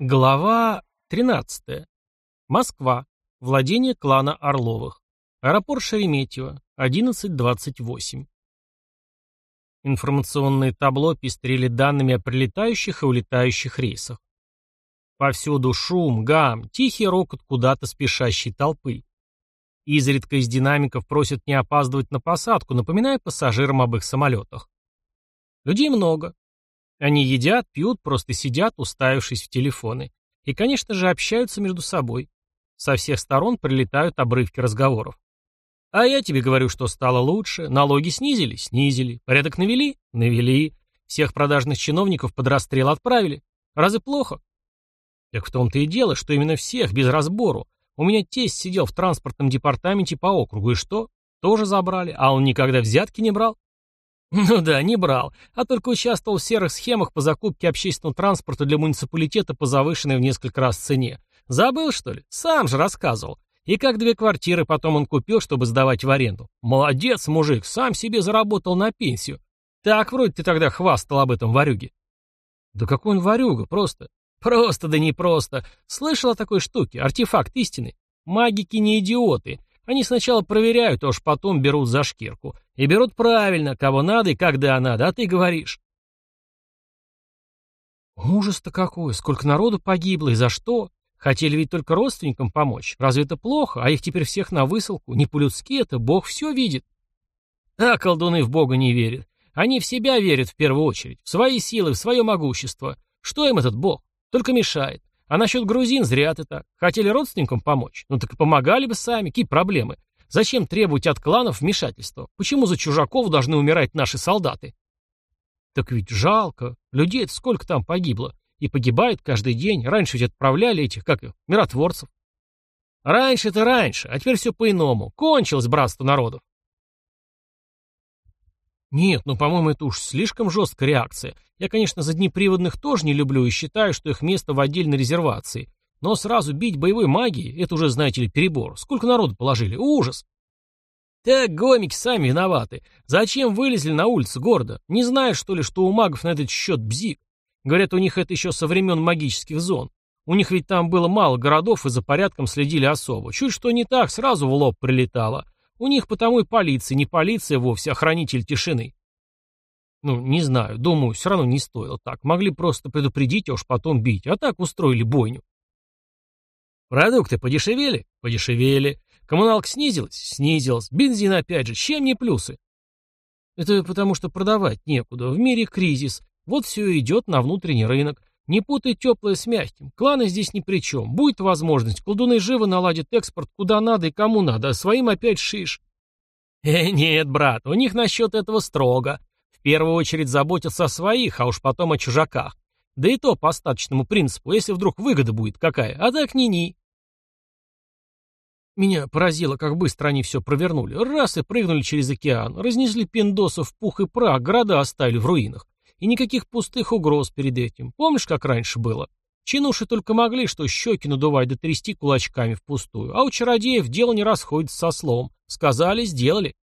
Глава 13. Москва. Владение клана Орловых. Аэропорт Шереметьево. 11.28. Информационные табло пестрели данными о прилетающих и улетающих рейсах. Повсюду шум, гам, тихий рокот куда-то спешащей толпы. Изредка из динамиков просят не опаздывать на посадку, напоминая пассажирам об их самолетах. Людей много, они едят, пьют, просто сидят, уставившись в телефоны. И, конечно же, общаются между собой. Со всех сторон прилетают обрывки разговоров. А я тебе говорю, что стало лучше. Налоги снизили? Снизили. Порядок навели? Навели. Всех продажных чиновников под расстрел отправили. Разве плохо? Так в том-то и дело, что именно всех, без разбору. У меня тесть сидел в транспортном департаменте по округу, и что? Тоже забрали, а он никогда взятки не брал. Ну да, не брал, а только участвовал в серых схемах по закупке общественного транспорта для муниципалитета по завышенной в несколько раз цене. Забыл, что ли? Сам же рассказывал. И как две квартиры потом он купил, чтобы сдавать в аренду. Молодец, мужик, сам себе заработал на пенсию. Так вроде ты тогда хвастал об этом варюге. Да какой он варюга, просто. Просто, да не просто. Слышал о такой штуке, артефакт истины. Магики не идиоты. Они сначала проверяют, а уж потом берут за шкирку. И берут правильно, кого надо и когда надо, а ты говоришь. Ужас-то какой, сколько народу погибло и за что? Хотели ведь только родственникам помочь. Разве это плохо? А их теперь всех на высылку. Не по-людски это, Бог все видит. А колдуны в Бога не верят. Они в себя верят в первую очередь, в свои силы, в свое могущество. Что им этот Бог? Только мешает. А насчет грузин зря ты так. Хотели родственникам помочь? Ну так и помогали бы сами. Какие проблемы? Зачем требовать от кланов вмешательства? Почему за чужаков должны умирать наши солдаты? Так ведь жалко. людей сколько там погибло. И погибает каждый день. Раньше ведь отправляли этих, как их, миротворцев. Раньше-то раньше, а теперь все по-иному. Кончилось братство народов. Нет, ну, по-моему, это уж слишком жесткая реакция. Я, конечно, заднеприводных тоже не люблю и считаю, что их место в отдельной резервации. Но сразу бить боевой магией — это уже, знаете ли, перебор. Сколько народу положили? Ужас! Так, гомики сами виноваты. Зачем вылезли на улицу города? Не знаешь, что ли, что у магов на этот счет бзик? Говорят, у них это еще со времен магических зон. У них ведь там было мало городов и за порядком следили особо. Чуть что не так, сразу в лоб прилетало. У них потому и полиция, не полиция вовсе, а хранитель тишины. Ну, не знаю, думаю, все равно не стоило так. Могли просто предупредить, а уж потом бить. А так устроили бойню. Продукты подешевели? Подешевели. Коммуналка снизилась? Снизилась. Бензин опять же. Чем не плюсы? Это потому что продавать некуда. В мире кризис. Вот все идет на внутренний рынок. Не путай теплое с мягким. Кланы здесь ни при чем. Будет возможность, колдуны живо наладят экспорт куда надо и кому надо, а своим опять шиш. Э, нет, брат, у них насчет этого строго. В первую очередь заботятся о своих, а уж потом о чужаках. Да и то по остаточному принципу, если вдруг выгода будет какая, а так ни-ни. Меня поразило, как быстро они все провернули. Раз и прыгнули через океан, разнесли пиндосов пух и прах, города оставили в руинах. И никаких пустых угроз перед этим. Помнишь, как раньше было? Чинуши только могли, что щеки надувать да трясти кулачками впустую. А у чародеев дело не расходится со словом. Сказали, сделали.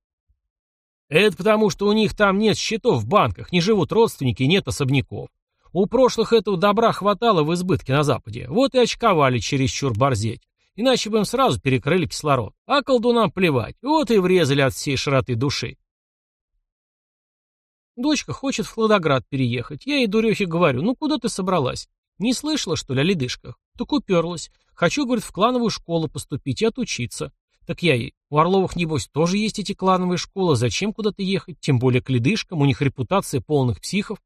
Это потому, что у них там нет счетов в банках, не живут родственники, нет особняков. У прошлых этого добра хватало в избытке на Западе. Вот и очковали чересчур борзеть. Иначе бы им сразу перекрыли кислород. А колдунам плевать. Вот и врезали от всей широты души. Дочка хочет в Хладоград переехать. Я ей, дурехе, говорю, ну куда ты собралась? Не слышала, что ли, о ледышках? Так уперлась. Хочу, говорит, в клановую школу поступить и отучиться. Так я ей, у Орловых, небось, тоже есть эти клановые школы, зачем куда-то ехать? Тем более к ледышкам, у них репутация полных психов.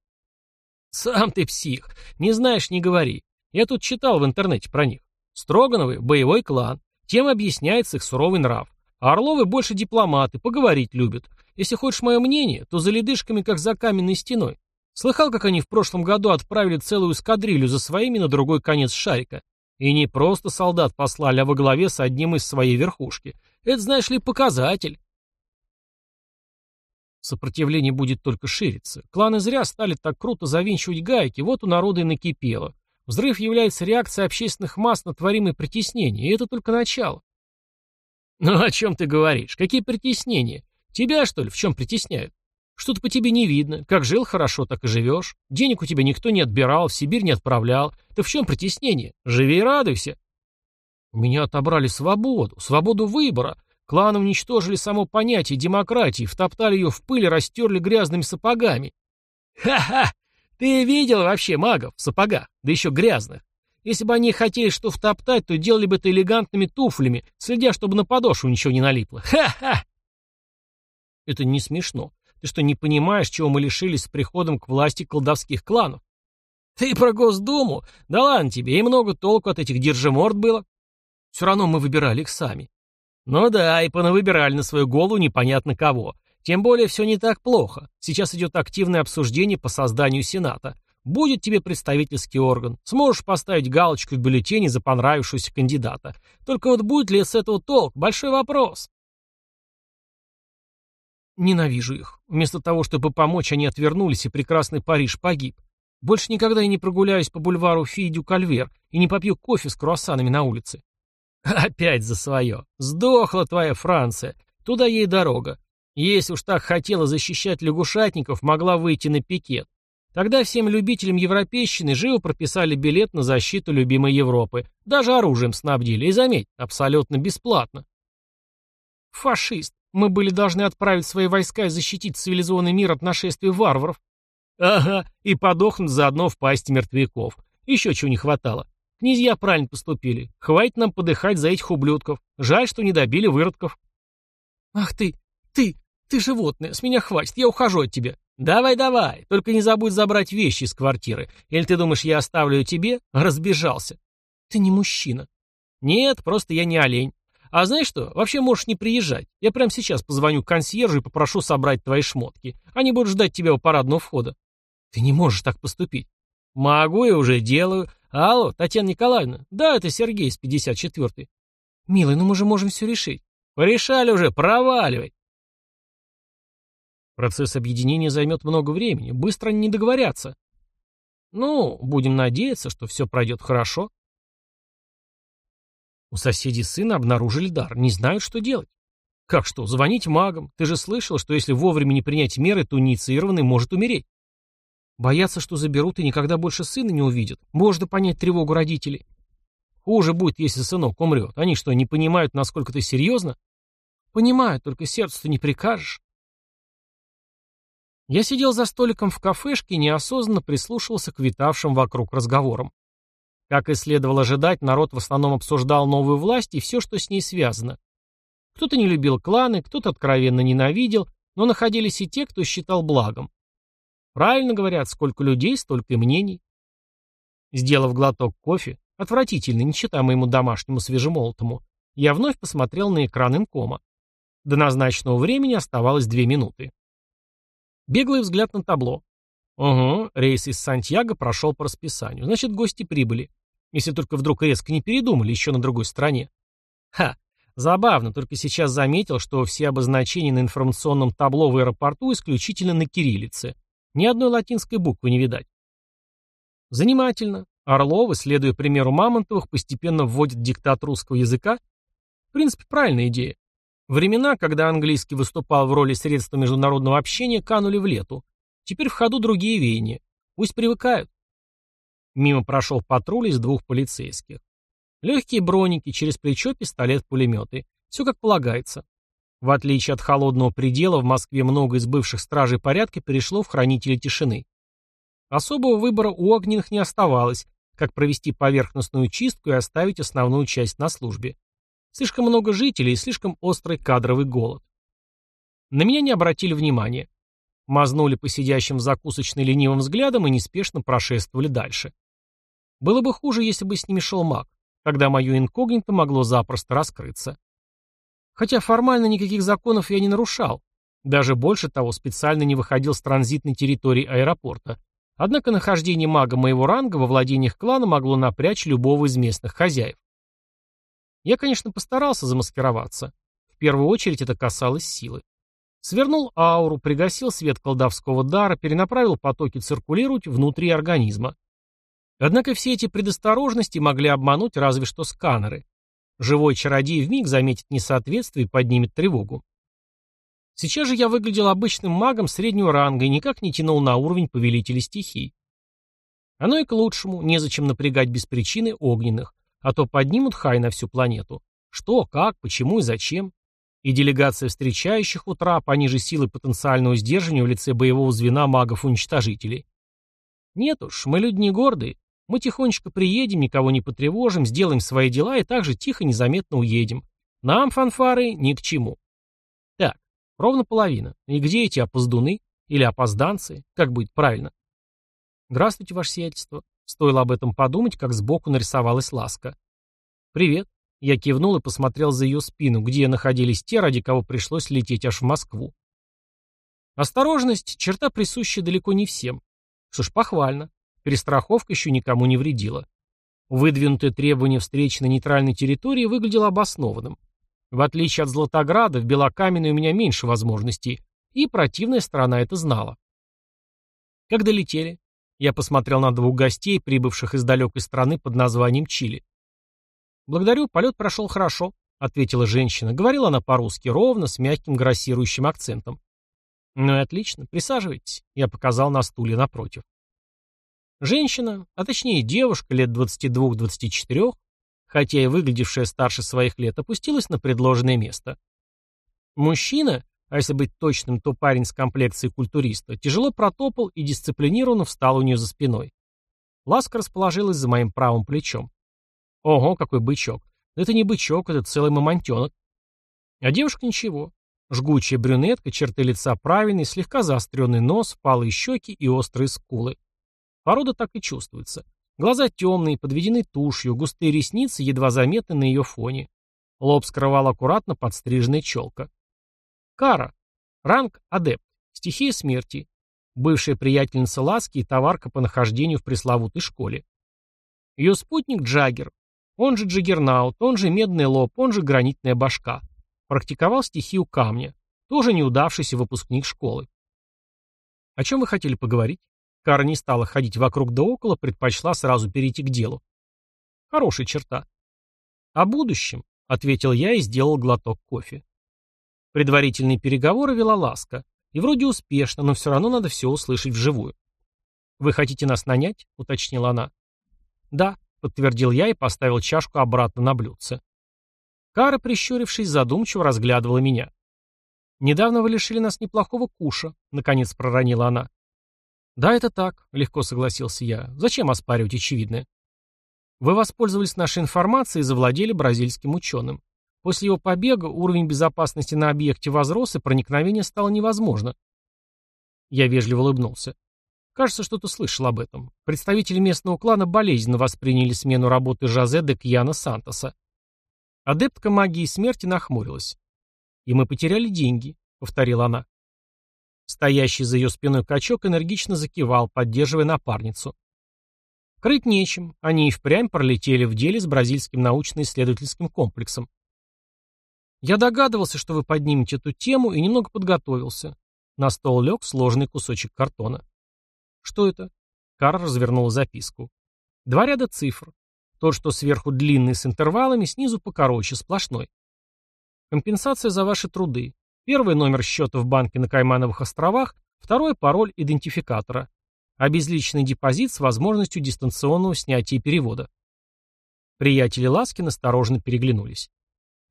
Сам ты псих. Не знаешь, не говори. Я тут читал в интернете про них. Строгановы – боевой клан. Тем объясняется их суровый нрав. А Орловы больше дипломаты, поговорить любят. Если хочешь мое мнение, то за ледышками, как за каменной стеной. Слыхал, как они в прошлом году отправили целую эскадрилью за своими на другой конец шарика? И не просто солдат послали, а во главе с одним из своей верхушки. Это, знаешь ли, показатель. Сопротивление будет только шириться. Кланы зря стали так круто завинчивать гайки, вот у народа и накипело. Взрыв является реакцией общественных масс на творимые притеснения, и это только начало. Ну о чем ты говоришь? Какие притеснения? Тебя, что ли, в чем притесняют? Что-то по тебе не видно. Как жил хорошо, так и живешь. Денег у тебя никто не отбирал, в Сибирь не отправлял. Ты в чем притеснение? Живи и радуйся. У меня отобрали свободу, свободу выбора. Кланы уничтожили само понятие демократии, втоптали ее в пыль и растерли грязными сапогами. Ха-ха! Ты видел вообще магов в сапогах? Да еще грязных. Если бы они хотели что втоптать, то делали бы это элегантными туфлями, следя, чтобы на подошву ничего не налипло. Ха-ха! Это не смешно. Ты что, не понимаешь, чего мы лишились с приходом к власти колдовских кланов? Ты про Госдуму? Да ладно тебе, и много толку от этих держиморд было. Все равно мы выбирали их сами. Ну да, и понавыбирали на свою голову непонятно кого. Тем более все не так плохо. Сейчас идет активное обсуждение по созданию Сената. Будет тебе представительский орган. Сможешь поставить галочку в бюллетене за понравившегося кандидата. Только вот будет ли с этого толк? Большой вопрос. Ненавижу их. Вместо того, чтобы помочь, они отвернулись, и прекрасный Париж погиб. Больше никогда я не прогуляюсь по бульвару Фидю Кальвер и не попью кофе с круассанами на улице. Опять за свое. Сдохла твоя Франция. Туда ей дорога. Если уж так хотела защищать лягушатников, могла выйти на пикет. Тогда всем любителям европейщины живо прописали билет на защиту любимой Европы. Даже оружием снабдили. И заметь, абсолютно бесплатно. Фашист. Мы были должны отправить свои войска и защитить цивилизованный мир от нашествия варваров. Ага, и подохнуть заодно в пасти мертвяков. Еще чего не хватало. Князья правильно поступили. Хватит нам подыхать за этих ублюдков. Жаль, что не добили выродков. Ах ты, ты, ты животное, с меня хватит, я ухожу от тебя. Давай, давай, только не забудь забрать вещи из квартиры. Или ты думаешь, я оставлю тебе? Разбежался. Ты не мужчина. Нет, просто я не олень. А знаешь что, вообще можешь не приезжать. Я прямо сейчас позвоню консьержу и попрошу собрать твои шмотки. Они будут ждать тебя у парадного входа. Ты не можешь так поступить. Могу и уже делаю. Алло, Татьяна Николаевна. Да, это Сергей с 54-й. Милый, ну мы же можем все решить. Порешали уже, проваливай. Процесс объединения займет много времени. Быстро не договорятся. Ну, будем надеяться, что все пройдет хорошо. У соседей сына обнаружили дар, не знают, что делать. Как что, звонить магам? Ты же слышал, что если вовремя не принять меры, то инициированный может умереть. Боятся, что заберут и никогда больше сына не увидят. Можно понять тревогу родителей. Хуже будет, если сынок умрет. Они что, не понимают, насколько ты серьезно? Понимают, только сердцу-то не прикажешь. Я сидел за столиком в кафешке и неосознанно прислушивался к витавшим вокруг разговорам. Как и следовало ожидать, народ в основном обсуждал новую власть и все, что с ней связано. Кто-то не любил кланы, кто-то откровенно ненавидел, но находились и те, кто считал благом. Правильно говорят, сколько людей, столько и мнений. Сделав глоток кофе, отвратительный, не читая моему домашнему свежемолотому, я вновь посмотрел на экран инкома. До назначенного времени оставалось две минуты. Беглый взгляд на табло. Угу, рейс из Сантьяго прошел по расписанию. Значит, гости прибыли. Если только вдруг резко не передумали еще на другой стороне. Ха, забавно, только сейчас заметил, что все обозначения на информационном табло в аэропорту исключительно на кириллице. Ни одной латинской буквы не видать. Занимательно. Орловы, следуя примеру Мамонтовых, постепенно вводят диктат русского языка. В принципе, правильная идея. Времена, когда английский выступал в роли средства международного общения, канули в лету. Теперь в ходу другие веяния. Пусть привыкают. Мимо прошел патруль из двух полицейских. Легкие броники, через плечо пистолет-пулеметы. Все как полагается. В отличие от холодного предела, в Москве много из бывших стражей порядка перешло в хранители тишины. Особого выбора у огненных не оставалось, как провести поверхностную чистку и оставить основную часть на службе. Слишком много жителей и слишком острый кадровый голод. На меня не обратили внимания. Мазнули по сидящим в закусочной ленивым взглядом и неспешно прошествовали дальше. Было бы хуже, если бы с ними шел маг. Тогда мое инкогнито могло запросто раскрыться. Хотя формально никаких законов я не нарушал. Даже больше того, специально не выходил с транзитной территории аэропорта. Однако нахождение мага моего ранга во владениях клана могло напрячь любого из местных хозяев. Я, конечно, постарался замаскироваться. В первую очередь это касалось силы. Свернул ауру, пригасил свет колдовского дара, перенаправил потоки циркулировать внутри организма. Однако все эти предосторожности могли обмануть разве что сканеры. Живой чародей вмиг заметит несоответствие и поднимет тревогу. Сейчас же я выглядел обычным магом среднего ранга и никак не тянул на уровень повелителя стихий. Оно и к лучшему, незачем напрягать без причины огненных, а то поднимут хай на всю планету. Что, как, почему и зачем. И делегация встречающих у трапа, они силы потенциального сдерживания в лице боевого звена магов-уничтожителей. Нет уж, мы люди не гордые. Мы тихонечко приедем, никого не потревожим, сделаем свои дела и также тихо, незаметно уедем. Нам фанфары ни к чему. Так, ровно половина. И где эти опоздуны? Или опозданцы? Как будет правильно? Здравствуйте, ваше сиятельство. Стоило об этом подумать, как сбоку нарисовалась ласка. Привет. Я кивнул и посмотрел за ее спину, где находились те, ради кого пришлось лететь аж в Москву. Осторожность — черта, присущая далеко не всем. Что ж, похвально. Перестраховка еще никому не вредила. Выдвинутое требование встречи на нейтральной территории выглядело обоснованным. В отличие от Златограда, в Белокаменной у меня меньше возможностей, и противная сторона это знала. Как долетели? Я посмотрел на двух гостей, прибывших из далекой страны под названием Чили. «Благодарю, полет прошел хорошо», — ответила женщина. Говорила она по-русски, ровно, с мягким грассирующим акцентом. «Ну и отлично, присаживайтесь», — я показал на стуле напротив. Женщина, а точнее девушка лет 22-24, хотя и выглядевшая старше своих лет, опустилась на предложенное место. Мужчина, а если быть точным, то парень с комплекцией культуриста, тяжело протопал и дисциплинированно встал у нее за спиной. Ласка расположилась за моим правым плечом. Ого, какой бычок. Это не бычок, это целый мамонтенок. А девушка ничего. Жгучая брюнетка, черты лица правильные, слегка заостренный нос, впалые щеки и острые скулы. Порода так и чувствуется. Глаза темные, подведены тушью, густые ресницы едва заметны на ее фоне. Лоб скрывал аккуратно подстриженная челка. Кара. Ранг адепт. Стихия смерти. Бывшая приятельница Ласки и товарка по нахождению в пресловутой школе. Ее спутник Джаггер. Он же Джаггернаут, он же Медный лоб, он же Гранитная башка. Практиковал стихию камня. Тоже неудавшийся выпускник школы. О чем вы хотели поговорить? Кара не стала ходить вокруг да около, предпочла сразу перейти к делу. Хорошая черта. О будущем, ответил я и сделал глоток кофе. Предварительные переговоры вела Ласка. И вроде успешно, но все равно надо все услышать вживую. «Вы хотите нас нанять?» — уточнила она. «Да», — подтвердил я и поставил чашку обратно на блюдце. Кара, прищурившись, задумчиво разглядывала меня. «Недавно вы лишили нас неплохого куша», — наконец проронила она. «Да, это так», — легко согласился я. «Зачем оспаривать очевидное?» «Вы воспользовались нашей информацией и завладели бразильским ученым. После его побега уровень безопасности на объекте возрос, и проникновение стало невозможно». Я вежливо улыбнулся. Кажется, что-то слышал об этом. Представители местного клана болезненно восприняли смену работы Жозе де Кьяна Сантоса. Адептка магии смерти нахмурилась. «И мы потеряли деньги», — повторила она. Стоящий за ее спиной качок энергично закивал, поддерживая напарницу. Крыть нечем, они и впрямь пролетели в деле с бразильским научно-исследовательским комплексом. Я догадывался, что вы поднимете эту тему, и немного подготовился. На стол лег сложный кусочек картона. Что это? Карл развернул записку. Два ряда цифр. Тот, что сверху длинный с интервалами, снизу покороче, сплошной. Компенсация за ваши труды. Первый номер счета в банке на Каймановых островах, второй пароль идентификатора. Обезличенный депозит с возможностью дистанционного снятия и перевода. Приятели Ласки настороженно переглянулись.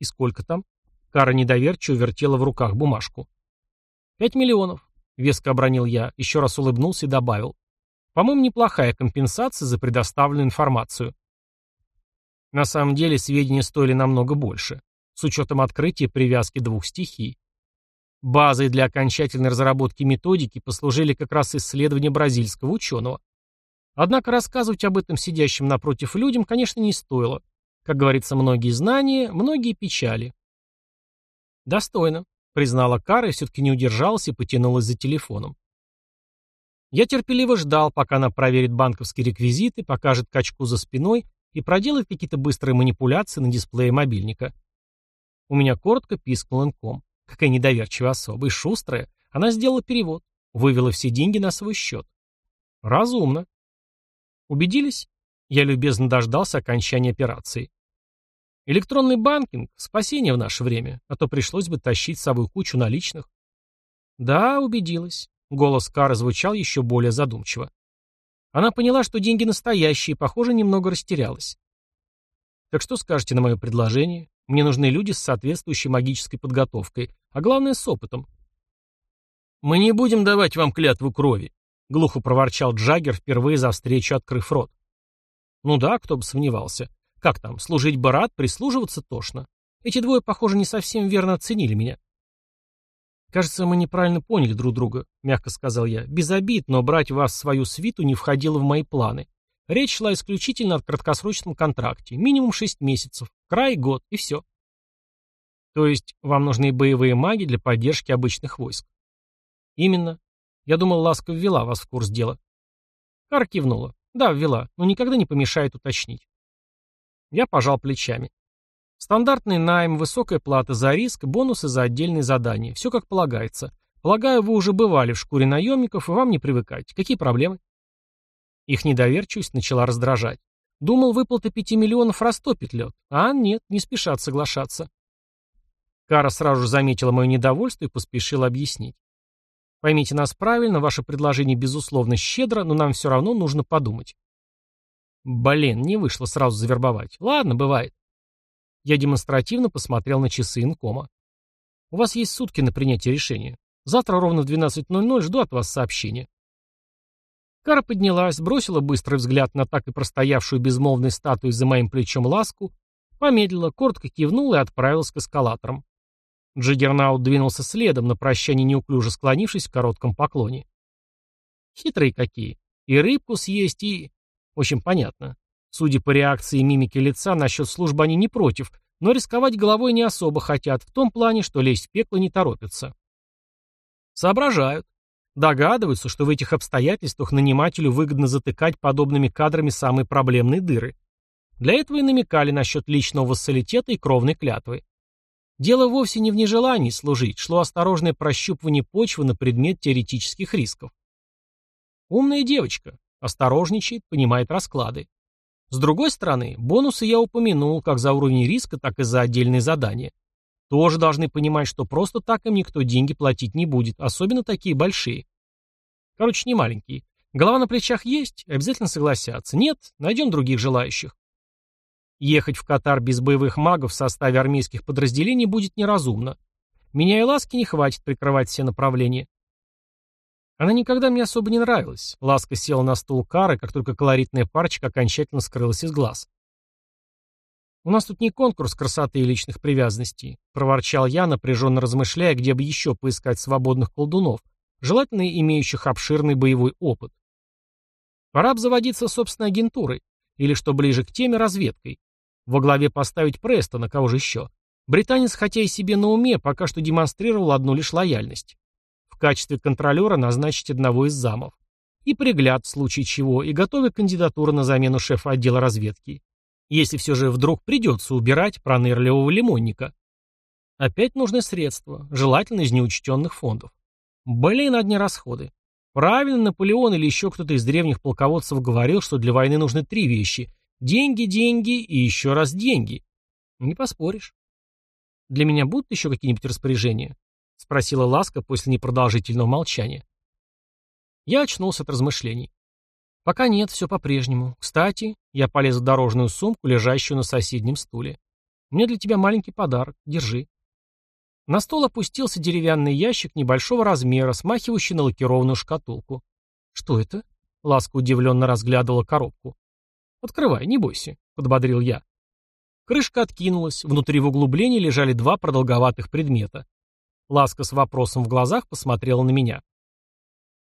И сколько там? Кара недоверчиво вертела в руках бумажку. «Пять миллионов», — веско обронил я, еще раз улыбнулся и добавил. «По-моему, неплохая компенсация за предоставленную информацию». На самом деле сведения стоили намного больше, с учетом открытия привязки двух стихий. Базой для окончательной разработки методики послужили как раз исследования бразильского ученого. Однако рассказывать об этом сидящим напротив людям, конечно, не стоило. Как говорится, многие знания, многие печали. «Достойно», — признала Кара и все-таки не удержалась и потянулась за телефоном. Я терпеливо ждал, пока она проверит банковские реквизиты, покажет качку за спиной и проделает какие-то быстрые манипуляции на дисплее мобильника. У меня коротко пискнул инком. Какая недоверчивая особа и шустрая. Она сделала перевод, вывела все деньги на свой счет. Разумно. Убедились? Я любезно дождался окончания операции. Электронный банкинг – спасение в наше время, а то пришлось бы тащить с собой кучу наличных. Да, убедилась. Голос Кары звучал еще более задумчиво. Она поняла, что деньги настоящие, и, похоже, немного растерялась. Так что скажете на мое предложение? Мне нужны люди с соответствующей магической подготовкой, а главное с опытом. Мы не будем давать вам клятву крови, глухо проворчал Джаггер, впервые за встречу открыв рот. Ну да, кто бы сомневался. Как там, служить барат, прислуживаться тошно. Эти двое, похоже, не совсем верно оценили меня. «Кажется, мы неправильно поняли друг друга», — мягко сказал я. «Без обид, но брать вас в свою свиту не входило в мои планы. Речь шла исключительно о краткосрочном контракте. Минимум шесть месяцев, край год, и все». «То есть вам нужны боевые маги для поддержки обычных войск?» «Именно. Я думал, Ласка ввела вас в курс дела». Кара кивнула. «Да, ввела, но никогда не помешает уточнить». Я пожал плечами. Стандартный найм, высокая плата за риск, бонусы за отдельные задания. Все как полагается. Полагаю, вы уже бывали в шкуре наемников, и вам не привыкать. Какие проблемы? Их недоверчивость начала раздражать. Думал, выплата пяти миллионов растопит лед. А нет, не спешат соглашаться. Кара сразу же заметила мое недовольство и поспешила объяснить. Поймите нас правильно, ваше предложение безусловно щедро, но нам все равно нужно подумать. Блин, не вышло сразу завербовать. Ладно, бывает. Я демонстративно посмотрел на часы инкома. «У вас есть сутки на принятие решения. Завтра ровно в 12.00 жду от вас сообщения». Кара поднялась, бросила быстрый взгляд на так и простоявшую безмолвной статую за моим плечом ласку, помедлила, коротко кивнула и отправилась к эскалаторам. Джиггернаут двинулся следом, на прощание неуклюже склонившись в коротком поклоне. Хитрые какие. И рыбку съесть, и... Общем, понятно. Судя по реакции и мимике лица, насчет службы они не против, но рисковать головой не особо хотят, в том плане, что лезть в пекло не торопятся. Соображают. Догадываются, что в этих обстоятельствах нанимателю выгодно затыкать подобными кадрами самые проблемные дыры. Для этого и намекали насчет личного вассалитета и кровной клятвы. Дело вовсе не в нежелании служить, шло осторожное прощупывание почвы на предмет теоретических рисков. Умная девочка, осторожничает, понимает расклады. С другой стороны, бонусы я упомянул как за уровень риска, так и за отдельные задания. Тоже должны понимать, что просто так им никто деньги платить не будет, особенно такие большие. Короче, не маленькие. Голова на плечах есть, обязательно согласятся. Нет, найдем других желающих. Ехать в Катар без боевых магов в составе армейских подразделений будет неразумно. Меня и ласки не хватит прикрывать все направления. Она никогда мне особо не нравилась. Ласка села на стул Кары, как только колоритная парочка окончательно скрылась из глаз. «У нас тут не конкурс красоты и личных привязанностей», — проворчал я, напряженно размышляя, где бы еще поискать свободных колдунов, желательно имеющих обширный боевой опыт. Пора обзаводиться собственной агентурой, или, что ближе к теме, разведкой. Во главе поставить Престона, кого же еще? Британец, хотя и себе на уме, пока что демонстрировал одну лишь лояльность в качестве контролера назначить одного из замов. И пригляд в случае чего, и готовя кандидатуру на замену шефа отдела разведки. Если все же вдруг придется убирать пронырливого лимонника. Опять нужны средства, желательно из неучтенных фондов. Блин, одни расходы. Правильно Наполеон или еще кто-то из древних полководцев говорил, что для войны нужны три вещи. Деньги, деньги и еще раз деньги. Не поспоришь. Для меня будут еще какие-нибудь распоряжения? — спросила Ласка после непродолжительного молчания. Я очнулся от размышлений. «Пока нет, все по-прежнему. Кстати, я полез в дорожную сумку, лежащую на соседнем стуле. Мне для тебя маленький подарок. Держи». На стол опустился деревянный ящик небольшого размера, смахивающий на лакированную шкатулку. «Что это?» — Ласка удивленно разглядывала коробку. «Открывай, не бойся», — подбодрил я. Крышка откинулась, внутри в углублении лежали два продолговатых предмета. Ласка с вопросом в глазах посмотрела на меня.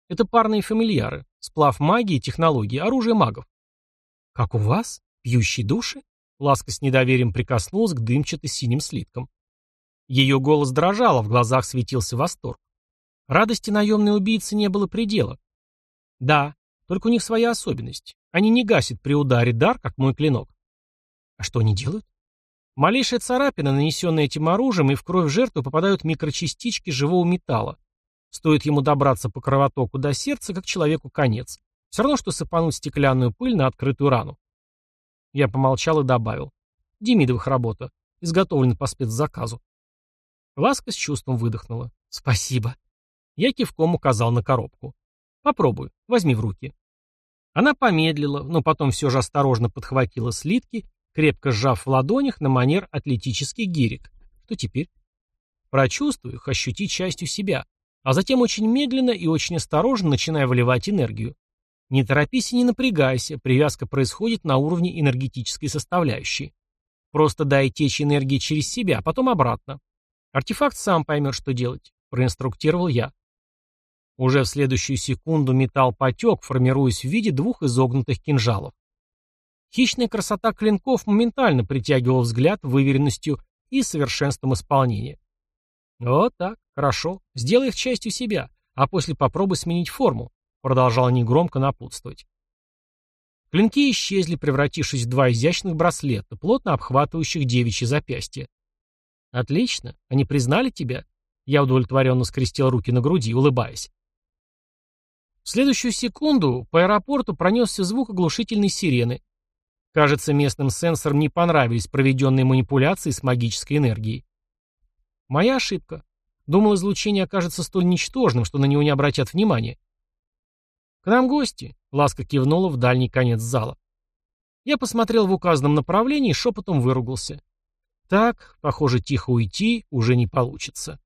Это парные фамильяры. Сплав магии, технологии, оружие магов. Как у вас? Пьющие души? Ласка с недоверием прикоснулась к дымчато-синим слиткам. Ее голос дрожал, а в глазах светился восторг. Радости наемной убийцы не было предела. Да, только у них своя особенность. Они не гасят при ударе дар, как мой клинок. А что они делают? Малейшая царапина, нанесенная этим оружием, и в кровь жертвы попадают микрочастички живого металла. Стоит ему добраться по кровотоку до сердца, как человеку конец. Все равно, что сыпануть стеклянную пыль на открытую рану. Я помолчал и добавил. Демидовых работа. Изготовлена по спецзаказу. Ласка с чувством выдохнула. Спасибо. Я кивком указал на коробку. Попробуй, возьми в руки. Она помедлила, но потом все же осторожно подхватила слитки, крепко сжав в ладонях на манер атлетический гирик. Что теперь? Прочувствуй их, ощути частью себя, а затем очень медленно и очень осторожно начинай выливать энергию. Не торопись и не напрягайся, привязка происходит на уровне энергетической составляющей. Просто дай течь энергии через себя, а потом обратно. Артефакт сам поймет, что делать, проинструктировал я. Уже в следующую секунду металл потек, формируясь в виде двух изогнутых кинжалов. Хищная красота клинков моментально притягивала взгляд выверенностью и совершенством исполнения. Вот так, хорошо, сделай их частью себя, а после попробуй сменить форму, продолжал негромко напутствовать. Клинки исчезли, превратившись в два изящных браслета, плотно обхватывающих девичьи запястья. «Отлично. Они признали тебя?» Я удовлетворенно скрестил руки на груди, улыбаясь. В следующую секунду по аэропорту пронесся звук оглушительной сирены. Кажется, местным сенсорам не понравились проведенные манипуляции с магической энергией. Моя ошибка. Думал, излучение окажется столь ничтожным, что на него не обратят внимания. «К нам гости», — Ласка кивнула в дальний конец зала. Я посмотрел в указанном направлении и шепотом выругался. Так, похоже, тихо уйти уже не получится.